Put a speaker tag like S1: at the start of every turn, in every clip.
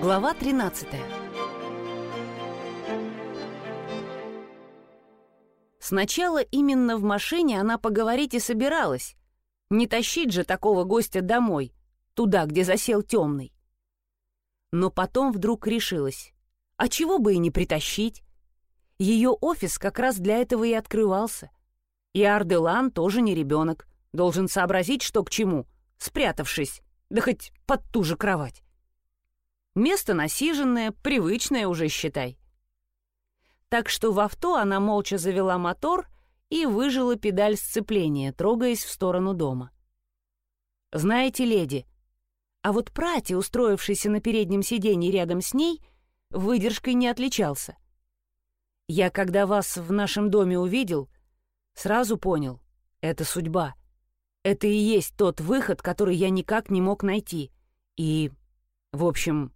S1: Глава 13 Сначала именно в машине она поговорить и собиралась. Не тащить же такого гостя домой, туда, где засел темный. Но потом вдруг решилась. А чего бы и не притащить? Ее офис как раз для этого и открывался. И Арделан тоже не ребенок. Должен сообразить, что к чему, спрятавшись, да хоть под ту же кровать. Место насиженное, привычное уже, считай. Так что в авто она молча завела мотор и выжила педаль сцепления, трогаясь в сторону дома. «Знаете, леди, а вот Прати, устроившийся на переднем сиденье рядом с ней, выдержкой не отличался. Я, когда вас в нашем доме увидел, сразу понял — это судьба. Это и есть тот выход, который я никак не мог найти. И, в общем,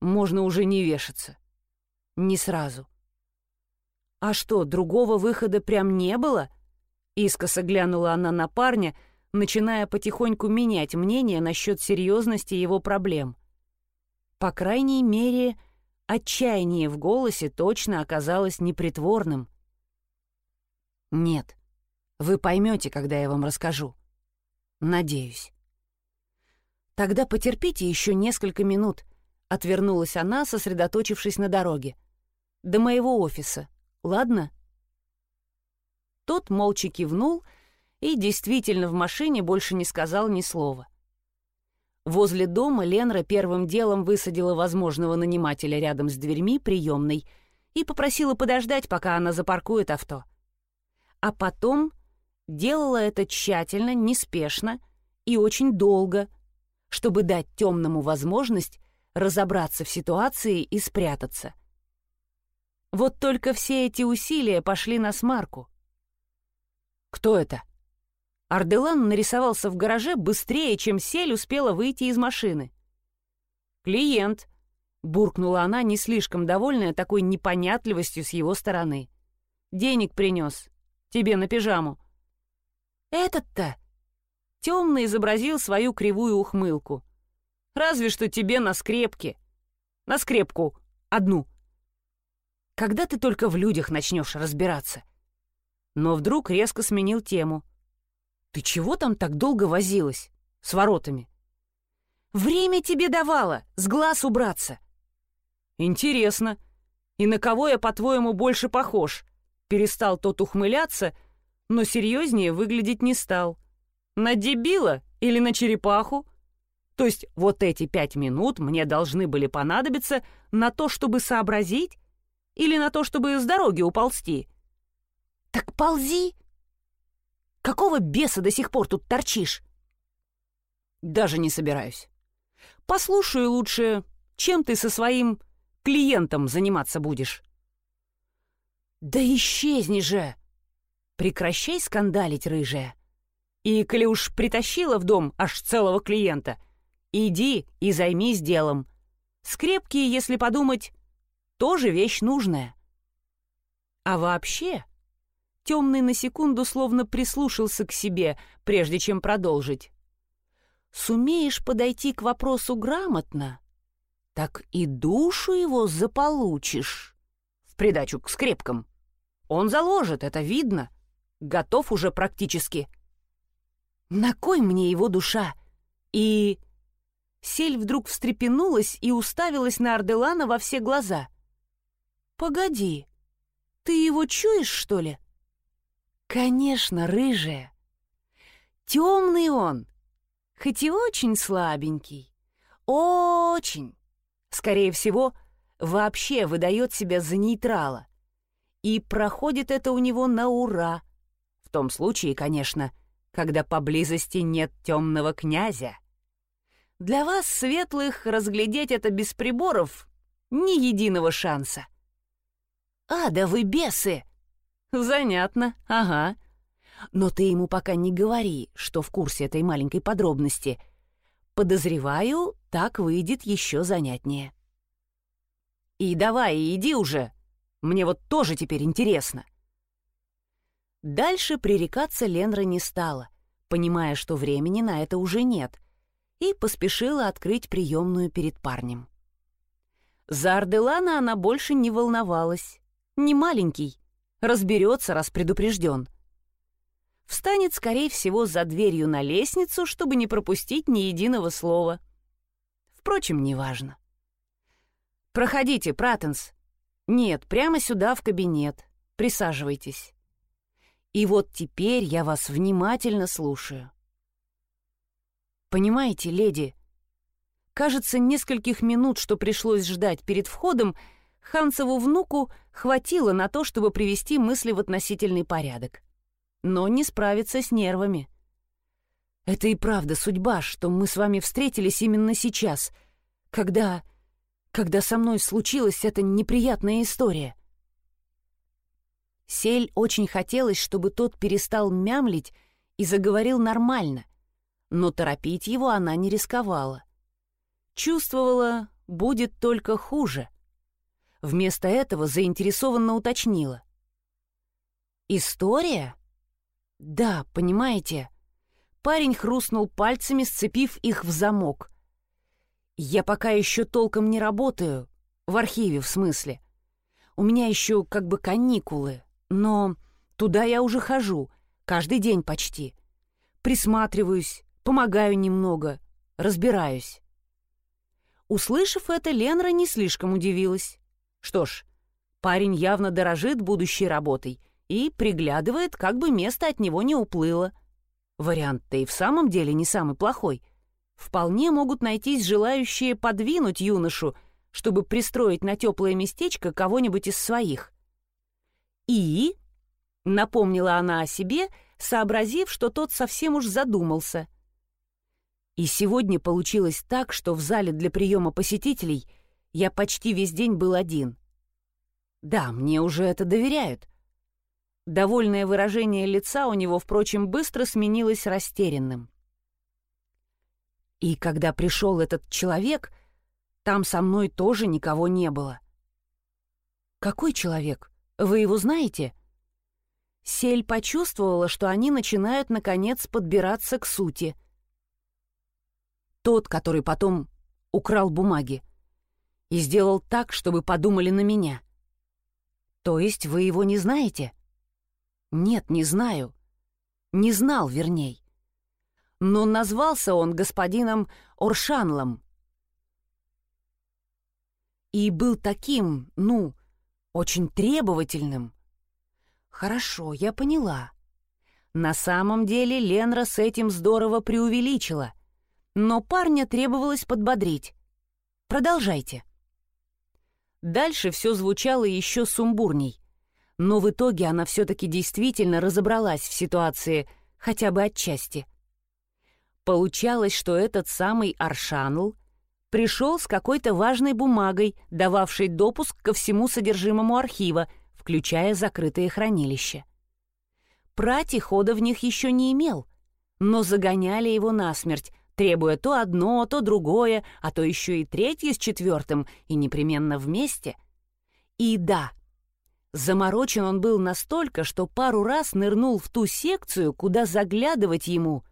S1: можно уже не вешаться. Не сразу. А что, другого выхода прям не было? Искоса глянула она на парня, начиная потихоньку менять мнение насчет серьезности его проблем. По крайней мере, отчаяние в голосе точно оказалось непритворным. «Нет, вы поймете, когда я вам расскажу. Надеюсь». «Тогда потерпите еще несколько минут», — отвернулась она, сосредоточившись на дороге. «До моего офиса. Ладно?» Тот молча кивнул и действительно в машине больше не сказал ни слова. Возле дома Ленра первым делом высадила возможного нанимателя рядом с дверьми приемной и попросила подождать, пока она запаркует авто. А потом делала это тщательно, неспешно и очень долго, чтобы дать темному возможность разобраться в ситуации и спрятаться. Вот только все эти усилия пошли на смарку. «Кто это?» Арделан нарисовался в гараже быстрее, чем Сель успела выйти из машины. «Клиент», — буркнула она, не слишком довольная такой непонятливостью с его стороны. «Денег принес. Тебе на пижаму». «Этот-то?» Темный изобразил свою кривую ухмылку. «Разве что тебе на скрепке. На скрепку. Одну». Когда ты только в людях начнешь разбираться? Но вдруг резко сменил тему. Ты чего там так долго возилась? С воротами. Время тебе давала, с глаз убраться. Интересно. И на кого я, по-твоему, больше похож? Перестал тот ухмыляться, но серьезнее выглядеть не стал. На дебила или на черепаху? То есть вот эти пять минут мне должны были понадобиться на то, чтобы сообразить, или на то, чтобы с дороги уползти? Так ползи! Какого беса до сих пор тут торчишь? Даже не собираюсь. Послушаю лучше, чем ты со своим клиентом заниматься будешь. Да исчезни же! Прекращай скандалить, рыжая. И, коли уж притащила в дом аж целого клиента, иди и займись делом. Скрепкие, если подумать, тоже вещь нужная. А вообще, темный на секунду словно прислушался к себе, прежде чем продолжить. Сумеешь подойти к вопросу грамотно, так и душу его заполучишь. В придачу к скрепкам. Он заложит, это видно. Готов уже практически. На кой мне его душа? И... Сель вдруг встрепенулась и уставилась на Арделана во все глаза — «Погоди, ты его чуешь, что ли?» «Конечно, рыжая. Темный он, хоть и очень слабенький. Очень. Скорее всего, вообще выдает себя за нейтрала. И проходит это у него на ура. В том случае, конечно, когда поблизости нет темного князя. Для вас, светлых, разглядеть это без приборов ни единого шанса. «А, да вы бесы!» «Занятно, ага. Но ты ему пока не говори, что в курсе этой маленькой подробности. Подозреваю, так выйдет еще занятнее». «И давай, иди уже. Мне вот тоже теперь интересно». Дальше пререкаться Ленра не стала, понимая, что времени на это уже нет, и поспешила открыть приемную перед парнем. За Арделана она больше не волновалась. Не маленький, разберется, раз предупрежден. Встанет, скорее всего, за дверью на лестницу, чтобы не пропустить ни единого слова. Впрочем, неважно. «Проходите, Пратенс». «Нет, прямо сюда, в кабинет. Присаживайтесь». И вот теперь я вас внимательно слушаю. Понимаете, леди, кажется, нескольких минут, что пришлось ждать перед входом, Ханцеву внуку хватило на то, чтобы привести мысли в относительный порядок. Но не справиться с нервами. Это и правда судьба, что мы с вами встретились именно сейчас, когда... когда со мной случилась эта неприятная история. Сель очень хотелось, чтобы тот перестал мямлить и заговорил нормально, но торопить его она не рисковала. Чувствовала, будет только хуже. Вместо этого заинтересованно уточнила. «История?» «Да, понимаете». Парень хрустнул пальцами, сцепив их в замок. «Я пока еще толком не работаю, в архиве в смысле. У меня еще как бы каникулы, но туда я уже хожу, каждый день почти. Присматриваюсь, помогаю немного, разбираюсь. Услышав это, Ленра не слишком удивилась. Что ж, парень явно дорожит будущей работой и приглядывает, как бы место от него не уплыло. Вариант-то и в самом деле не самый плохой. Вполне могут найтись желающие подвинуть юношу, чтобы пристроить на теплое местечко кого-нибудь из своих. «И?» — напомнила она о себе, сообразив, что тот совсем уж задумался. И сегодня получилось так, что в зале для приема посетителей я почти весь день был один. Да, мне уже это доверяют. Довольное выражение лица у него, впрочем, быстро сменилось растерянным. И когда пришел этот человек, там со мной тоже никого не было. «Какой человек?» Вы его знаете?» Сель почувствовала, что они начинают, наконец, подбираться к сути. Тот, который потом украл бумаги и сделал так, чтобы подумали на меня. То есть вы его не знаете? Нет, не знаю. Не знал, верней. Но назвался он господином Оршанлом. И был таким, ну, очень требовательным. Хорошо, я поняла. На самом деле Ленра с этим здорово преувеличила, но парня требовалось подбодрить. Продолжайте. Дальше все звучало еще сумбурней, но в итоге она все-таки действительно разобралась в ситуации, хотя бы отчасти. Получалось, что этот самый Аршанл — пришел с какой-то важной бумагой, дававшей допуск ко всему содержимому архива, включая закрытые хранилища. Прати хода в них еще не имел, но загоняли его насмерть, требуя то одно, то другое, а то еще и третье с четвертым, и непременно вместе. И да, заморочен он был настолько, что пару раз нырнул в ту секцию, куда заглядывать ему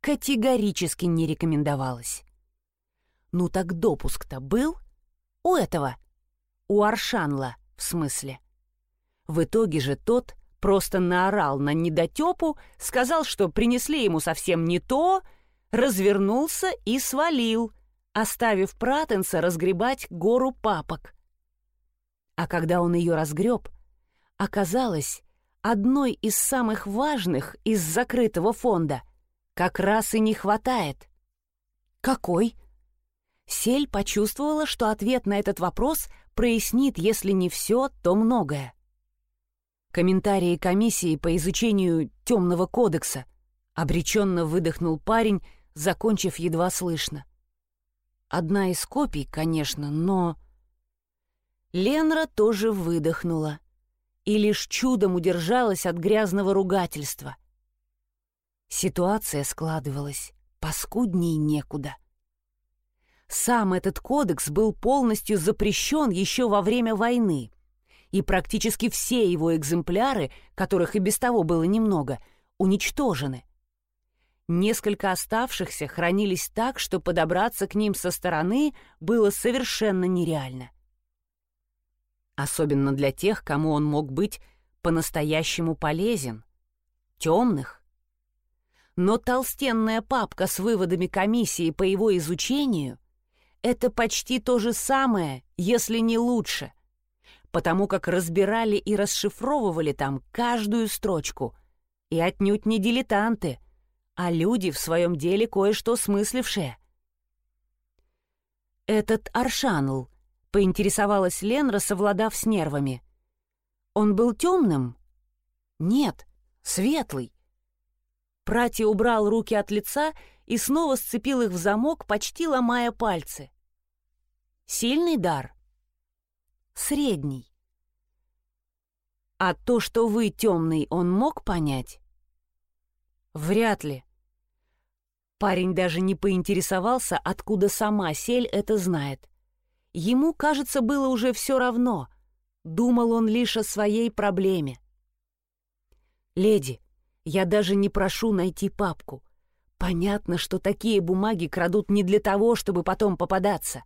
S1: категорически не рекомендовалось. Ну так допуск-то был? У этого. У Аршанла, в смысле. В итоге же тот просто наорал на недотепу, сказал, что принесли ему совсем не то, развернулся и свалил, оставив Пратенса разгребать гору папок. А когда он ее разгреб, оказалось, одной из самых важных из закрытого фонда как раз и не хватает. «Какой?» Сель почувствовала, что ответ на этот вопрос прояснит, если не все, то многое. Комментарии комиссии по изучению темного кодекса обреченно выдохнул парень, закончив едва слышно. Одна из копий, конечно, но... Ленра тоже выдохнула и лишь чудом удержалась от грязного ругательства. Ситуация складывалась паскудней некуда. Сам этот кодекс был полностью запрещен еще во время войны, и практически все его экземпляры, которых и без того было немного, уничтожены. Несколько оставшихся хранились так, что подобраться к ним со стороны было совершенно нереально. Особенно для тех, кому он мог быть по-настоящему полезен. Темных. Но толстенная папка с выводами комиссии по его изучению — это почти то же самое, если не лучше, потому как разбирали и расшифровывали там каждую строчку, и отнюдь не дилетанты, а люди в своем деле кое-что смыслившие. «Этот Аршанл», — поинтересовалась Ленра, совладав с нервами. «Он был темным?» «Нет, светлый. Прати убрал руки от лица и снова сцепил их в замок, почти ломая пальцы. Сильный дар? Средний. А то, что вы темный, он мог понять? Вряд ли. Парень даже не поинтересовался, откуда сама Сель это знает. Ему, кажется, было уже все равно. Думал он лишь о своей проблеме. «Леди, я даже не прошу найти папку. Понятно, что такие бумаги крадут не для того, чтобы потом попадаться.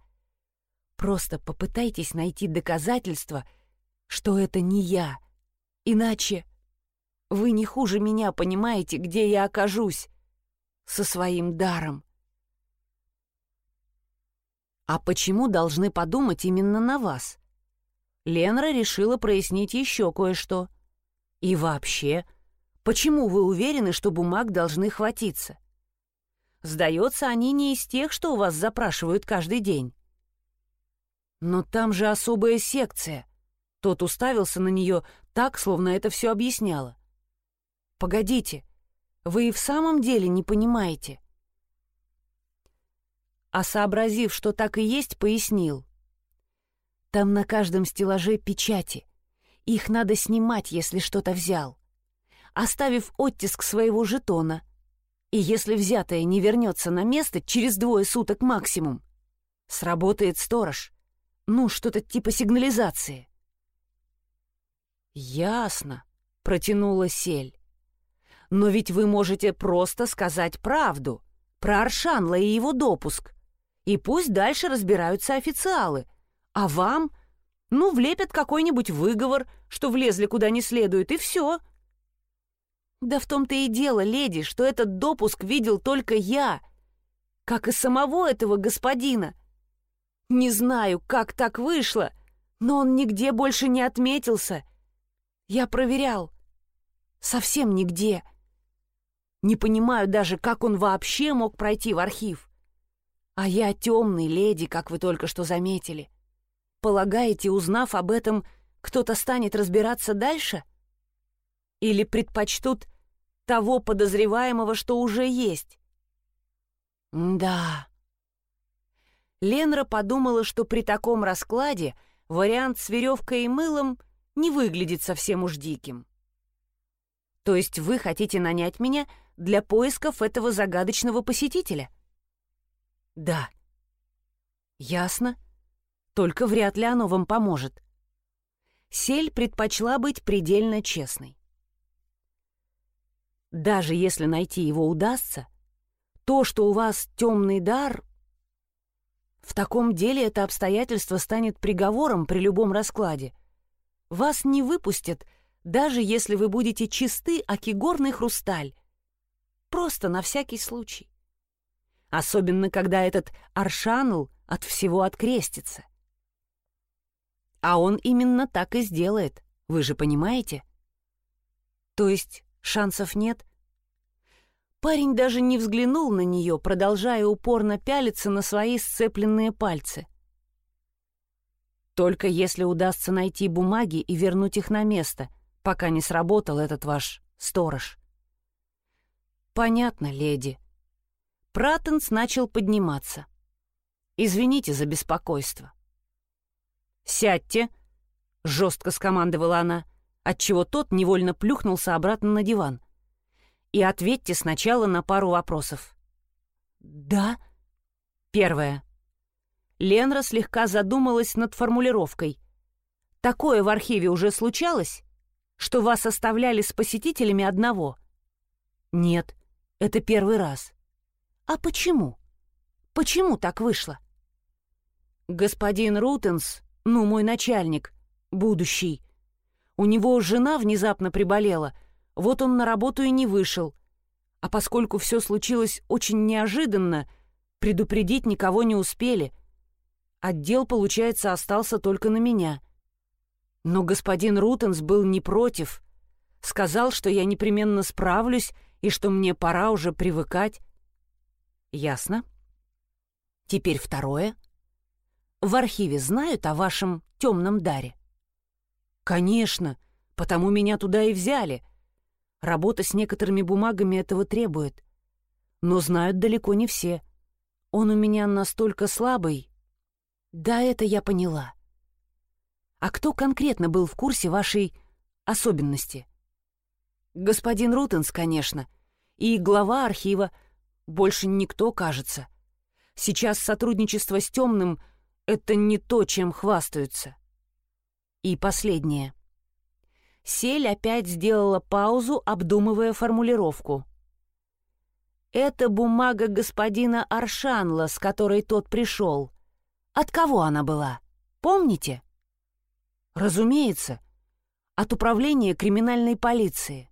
S1: Просто попытайтесь найти доказательства, что это не я. Иначе вы не хуже меня понимаете, где я окажусь со своим даром. А почему должны подумать именно на вас? Ленра решила прояснить еще кое-что. И вообще, Почему вы уверены, что бумаг должны хватиться? Сдается, они не из тех, что у вас запрашивают каждый день. Но там же особая секция. Тот уставился на нее так, словно это все объясняло. Погодите, вы и в самом деле не понимаете. А сообразив, что так и есть, пояснил. Там на каждом стеллаже печати. Их надо снимать, если что-то взял оставив оттиск своего жетона. И если взятое не вернется на место через двое суток максимум, сработает сторож. Ну, что-то типа сигнализации. «Ясно», — протянула Сель. «Но ведь вы можете просто сказать правду про Аршанла и его допуск. И пусть дальше разбираются официалы. А вам, ну, влепят какой-нибудь выговор, что влезли куда не следует, и все. Да в том-то и дело, леди, что этот допуск видел только я, как и самого этого господина. Не знаю, как так вышло, но он нигде больше не отметился. Я проверял. Совсем нигде. Не понимаю даже, как он вообще мог пройти в архив. А я темный, леди, как вы только что заметили. Полагаете, узнав об этом, кто-то станет разбираться дальше? — или предпочтут того подозреваемого, что уже есть? Да. Ленра подумала, что при таком раскладе вариант с веревкой и мылом не выглядит совсем уж диким. То есть вы хотите нанять меня для поисков этого загадочного посетителя? Да. Ясно. Только вряд ли оно вам поможет. Сель предпочла быть предельно честной. Даже если найти его удастся, то, что у вас темный дар, в таком деле это обстоятельство станет приговором при любом раскладе. Вас не выпустят, даже если вы будете чисты, аки горный хрусталь. Просто на всякий случай. Особенно, когда этот Аршанул от всего открестится. А он именно так и сделает, вы же понимаете? То есть Шансов нет? Парень даже не взглянул на нее, продолжая упорно пялиться на свои сцепленные пальцы. Только если удастся найти бумаги и вернуть их на место, пока не сработал этот ваш сторож. Понятно, леди. Пратенс начал подниматься. Извините за беспокойство. «Сядьте!» — жестко скомандовала она — отчего тот невольно плюхнулся обратно на диван. «И ответьте сначала на пару вопросов». «Да?» Первое. Ленра слегка задумалась над формулировкой. «Такое в архиве уже случалось? Что вас оставляли с посетителями одного?» «Нет, это первый раз». «А почему? Почему так вышло?» «Господин Рутенс, ну, мой начальник, будущий. У него жена внезапно приболела, вот он на работу и не вышел. А поскольку все случилось очень неожиданно, предупредить никого не успели. Отдел, получается, остался только на меня. Но господин Рутенс был не против. Сказал, что я непременно справлюсь и что мне пора уже привыкать. Ясно. Теперь второе. В архиве знают о вашем темном даре? Конечно, потому меня туда и взяли. Работа с некоторыми бумагами этого требует. Но знают далеко не все. Он у меня настолько слабый. Да, это я поняла. А кто конкретно был в курсе вашей особенности? Господин Рутенс, конечно. И глава архива. Больше никто, кажется. Сейчас сотрудничество с темным — это не то, чем хвастаются. И последнее. Сель опять сделала паузу, обдумывая формулировку. «Это бумага господина Аршанла, с которой тот пришел. От кого она была? Помните?» «Разумеется. От управления криминальной полиции».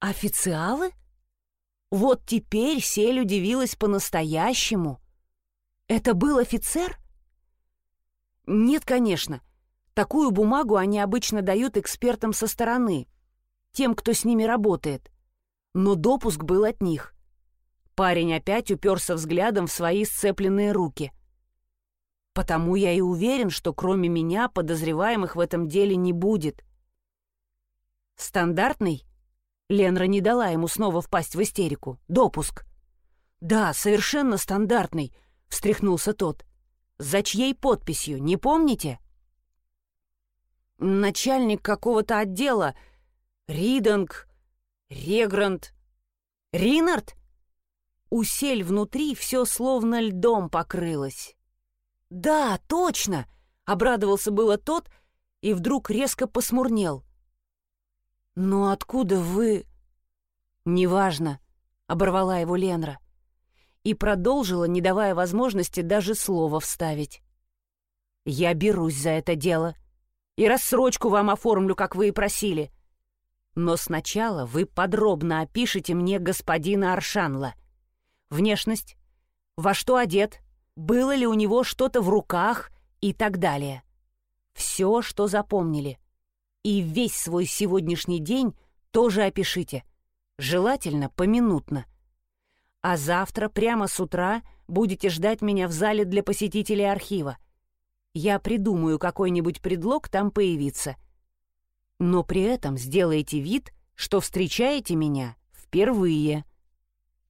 S1: «Официалы?» Вот теперь Сель удивилась по-настоящему. «Это был офицер?» «Нет, конечно. Такую бумагу они обычно дают экспертам со стороны, тем, кто с ними работает. Но допуск был от них. Парень опять уперся взглядом в свои сцепленные руки. Потому я и уверен, что кроме меня подозреваемых в этом деле не будет. Стандартный? Ленра не дала ему снова впасть в истерику. Допуск. «Да, совершенно стандартный», — встряхнулся тот. «За чьей подписью, не помните?» «Начальник какого-то отдела. Ридинг, Регрант, Ринард?» Усель внутри все словно льдом покрылось. «Да, точно!» — обрадовался было тот и вдруг резко посмурнел. «Но откуда вы...» «Неважно», — оборвала его Ленра. И продолжила, не давая возможности даже слова вставить. «Я берусь за это дело. И рассрочку вам оформлю, как вы и просили. Но сначала вы подробно опишите мне господина Аршанла. Внешность, во что одет, было ли у него что-то в руках и так далее. Все, что запомнили. И весь свой сегодняшний день тоже опишите. Желательно поминутно. А завтра прямо с утра будете ждать меня в зале для посетителей архива. Я придумаю какой-нибудь предлог там появиться. Но при этом сделайте вид, что встречаете меня впервые.